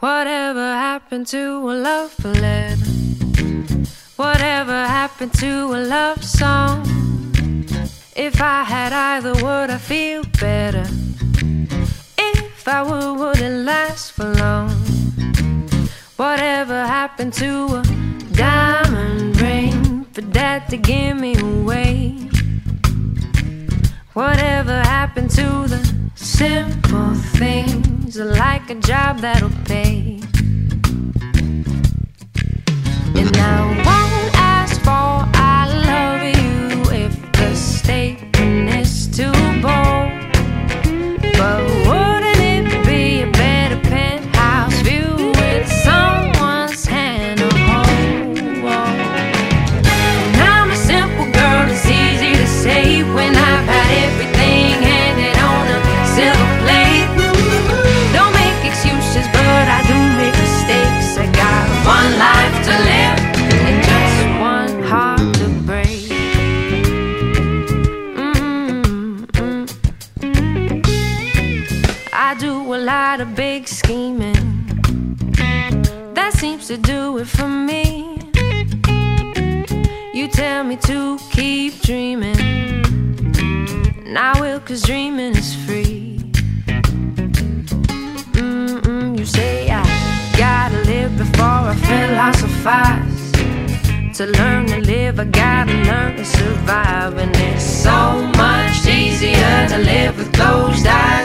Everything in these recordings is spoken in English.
Whatever happened to a love letter? Whatever happened to a love song? If I had either, would I feel better? If I would, would it last for long? Whatever happened to a diamond ring for dad to give me away? Whatever happened to the simple things a job that'll pay? Lot of big scheming. That seems to do it for me. You tell me to keep dreaming. And I will, cause dreaming is free. Mm-mm, you say I gotta live before I philosophize. To learn to live, I gotta learn to survive. And it's so much easier to live with closed eyes.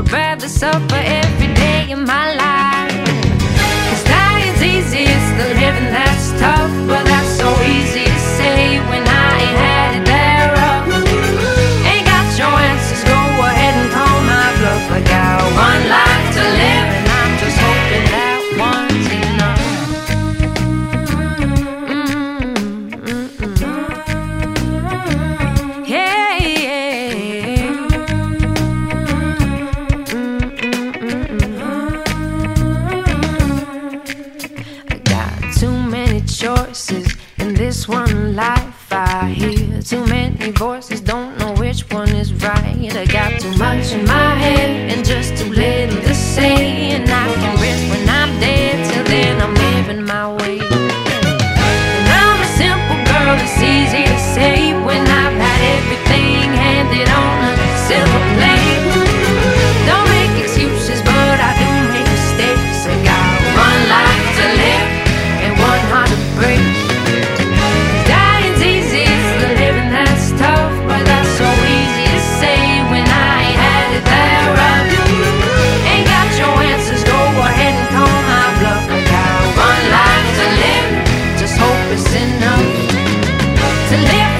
Would rather suffer every day in my life. Cause dying's easy, it's the living that's tough. But that's so easy got too many choices in this one life. I hear too many voices, don't know which one is right. I got too much in my head to live